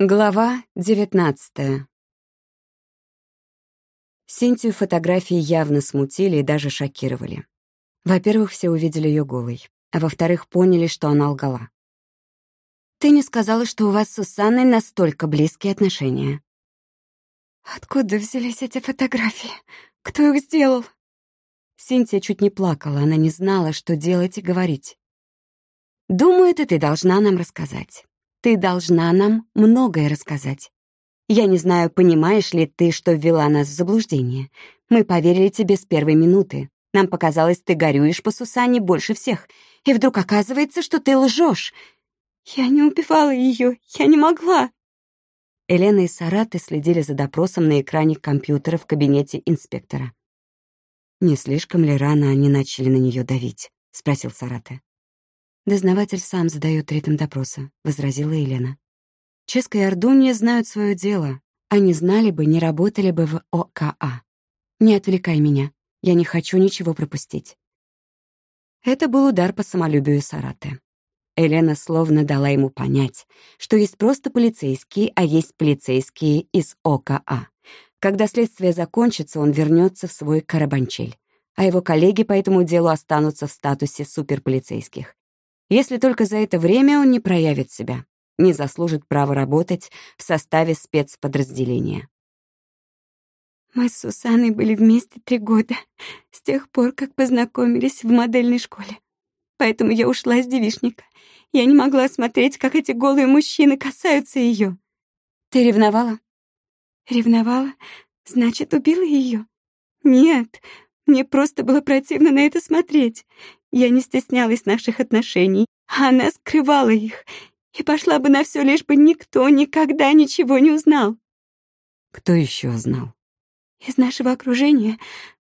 Глава 19 Синтию фотографии явно смутили и даже шокировали. Во-первых, все увидели ее голой, а во-вторых, поняли, что она лгала. «Ты не сказала, что у вас с Сусанной настолько близкие отношения». «Откуда взялись эти фотографии? Кто их сделал?» Синтия чуть не плакала, она не знала, что делать и говорить. «Думаю, это ты должна нам рассказать. Ты должна нам многое рассказать. Я не знаю, понимаешь ли ты, что ввела нас в заблуждение. Мы поверили тебе с первой минуты. Нам показалось, ты горюешь по Сусане больше всех. И вдруг оказывается, что ты лжешь. Я не убивала ее, я не могла. Елена и Сараты следили за допросом на экране компьютера в кабинете инспектора. «Не слишком ли рано они начали на нее давить?» — спросил Сараты. «Дознаватель сам задает ритм допроса», — возразила Елена. «Ческа и Ордунья знают свое дело. Они знали бы, не работали бы в ОКА. Не отвлекай меня. Я не хочу ничего пропустить». Это был удар по самолюбию Сараты. Елена словно дала ему понять, что есть просто полицейские, а есть полицейские из ОКА. Когда следствие закончится, он вернется в свой карабанчель, а его коллеги по этому делу останутся в статусе суперполицейских если только за это время он не проявит себя, не заслужит права работать в составе спецподразделения. Мы с Сусаной были вместе три года, с тех пор, как познакомились в модельной школе. Поэтому я ушла из девишника. Я не могла смотреть, как эти голые мужчины касаются ее. Ты ревновала? Ревновала? Значит, убила ее? Нет, мне просто было противно на это смотреть. Я не стеснялась наших отношений, а она скрывала их и пошла бы на все, лишь бы никто никогда ничего не узнал. Кто еще знал? Из нашего окружения,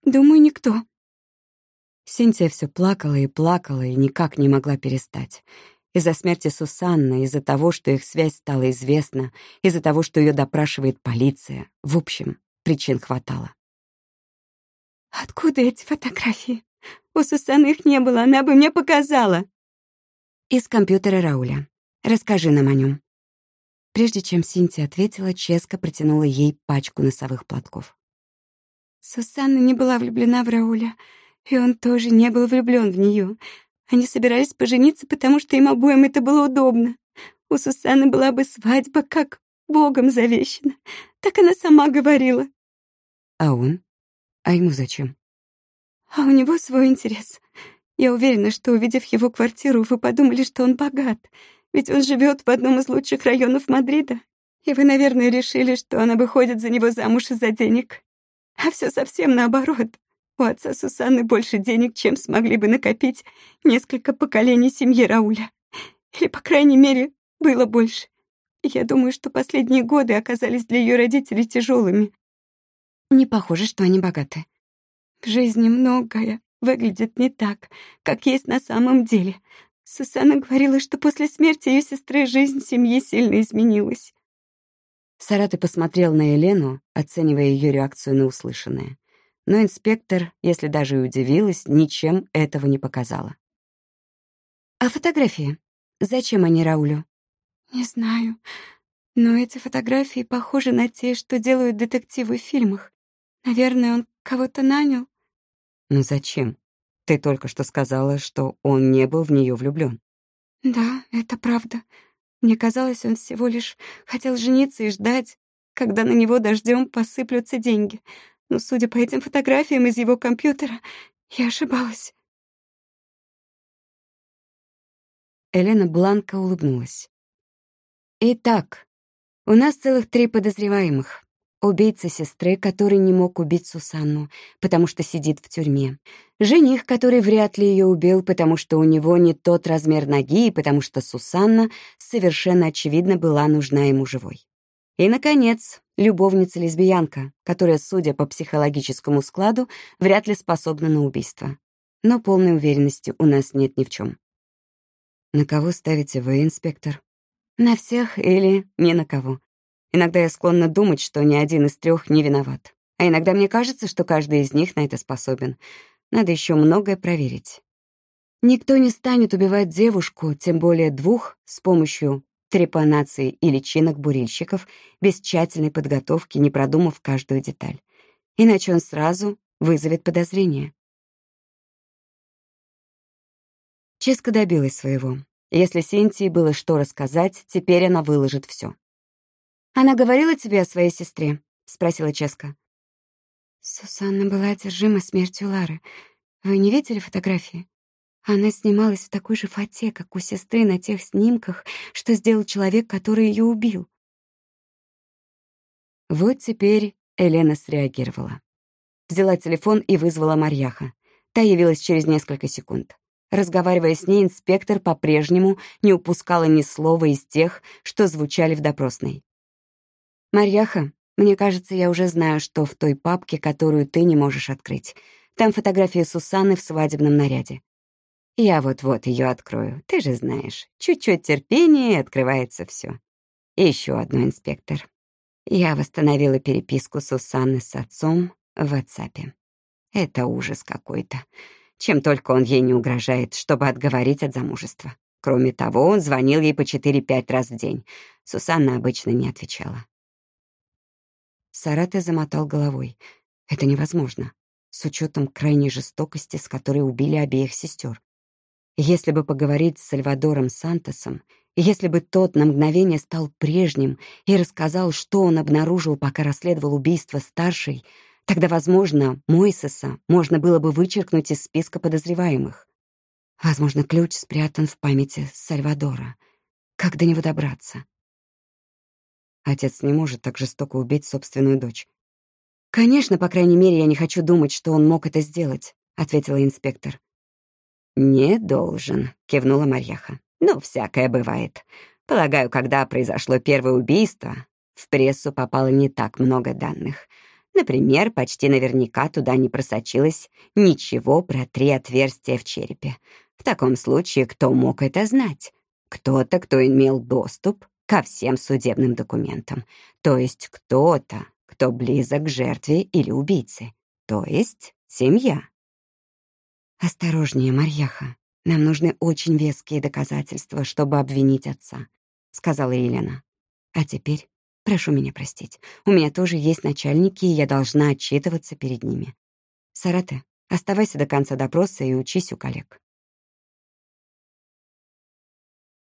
думаю, никто. Синтия все плакала и плакала и никак не могла перестать. Из-за смерти Сусанны, из-за того, что их связь стала известна, из-за того, что ее допрашивает полиция. В общем, причин хватало. Откуда эти фотографии? У Сусаны их не было, она бы мне показала. Из компьютера Рауля. Расскажи нам о нем. Прежде чем Синтия ответила, Ческа протянула ей пачку носовых платков. Сусанна не была влюблена в Рауля, и он тоже не был влюблен в нее. Они собирались пожениться, потому что им обоим это было удобно. У Сусанны была бы свадьба, как Богом завещана. Так она сама говорила. А он? А ему зачем? А у него свой интерес. Я уверена, что, увидев его квартиру, вы подумали, что он богат. Ведь он живет в одном из лучших районов Мадрида. И вы, наверное, решили, что она выходит за него замуж из-за денег. А все совсем наоборот. У отца Сусанны больше денег, чем смогли бы накопить несколько поколений семьи Рауля. Или, по крайней мере, было больше. Я думаю, что последние годы оказались для ее родителей тяжелыми. Не похоже, что они богаты. В жизни многое выглядит не так, как есть на самом деле. Сусанна говорила, что после смерти ее сестры жизнь семьи сильно изменилась. Сараты посмотрел на Елену, оценивая ее реакцию на услышанное. Но инспектор, если даже и удивилась, ничем этого не показала. «А фотографии? Зачем они Раулю?» «Не знаю. Но эти фотографии похожи на те, что делают детективы в фильмах. Наверное, он кого-то нанял. Ну зачем? Ты только что сказала, что он не был в нее влюблен. Да, это правда. Мне казалось, он всего лишь хотел жениться и ждать, когда на него дождем посыплются деньги. Но, судя по этим фотографиям из его компьютера, я ошибалась. Елена Бланка улыбнулась. «Итак, у нас целых три подозреваемых. Убийца сестры, который не мог убить Сусанну, потому что сидит в тюрьме. Жених, который вряд ли ее убил, потому что у него не тот размер ноги и потому что Сусанна совершенно очевидно была нужна ему живой. И, наконец, любовница-лесбиянка, которая, судя по психологическому складу, вряд ли способна на убийство. Но полной уверенности у нас нет ни в чем. На кого ставите вы, инспектор? На всех или ни на кого. Иногда я склонна думать, что ни один из трех не виноват. А иногда мне кажется, что каждый из них на это способен. Надо еще многое проверить. Никто не станет убивать девушку, тем более двух, с помощью трепанации и личинок бурильщиков без тщательной подготовки, не продумав каждую деталь. Иначе он сразу вызовет подозрение. Ческа добилась своего. Если Синтии было что рассказать, теперь она выложит все. «Она говорила тебе о своей сестре?» — спросила Ческа. Сусанна была одержима смертью Лары. Вы не видели фотографии? Она снималась в такой же фате, как у сестры на тех снимках, что сделал человек, который ее убил. Вот теперь Елена среагировала. Взяла телефон и вызвала Марьяха. Та явилась через несколько секунд. Разговаривая с ней, инспектор по-прежнему не упускала ни слова из тех, что звучали в допросной. «Марьяха, мне кажется, я уже знаю, что в той папке, которую ты не можешь открыть. Там фотография Сусанны в свадебном наряде. Я вот-вот ее открою, ты же знаешь. Чуть-чуть терпения, и открывается все. И еще одно, инспектор. Я восстановила переписку Сусанны с отцом в WhatsApp. Это ужас какой-то. Чем только он ей не угрожает, чтобы отговорить от замужества. Кроме того, он звонил ей по 4-5 раз в день. Сусанна обычно не отвечала. Сарате замотал головой. Это невозможно, с учетом крайней жестокости, с которой убили обеих сестер. Если бы поговорить с Сальвадором Сантосом, если бы тот на мгновение стал прежним и рассказал, что он обнаружил, пока расследовал убийство старшей, тогда, возможно, Мойсеса можно было бы вычеркнуть из списка подозреваемых. Возможно, ключ спрятан в памяти Сальвадора. Как до него добраться? Отец не может так жестоко убить собственную дочь. «Конечно, по крайней мере, я не хочу думать, что он мог это сделать», — ответила инспектор. «Не должен», — кивнула Марьяха. «Ну, всякое бывает. Полагаю, когда произошло первое убийство, в прессу попало не так много данных. Например, почти наверняка туда не просочилось ничего про три отверстия в черепе. В таком случае кто мог это знать? Кто-то, кто имел доступ ко всем судебным документам. То есть кто-то, кто близок к жертве или убийце. То есть семья. «Осторожнее, Марьяха. Нам нужны очень веские доказательства, чтобы обвинить отца», — сказала Елена. «А теперь прошу меня простить. У меня тоже есть начальники, и я должна отчитываться перед ними. Сарате, оставайся до конца допроса и учись у коллег».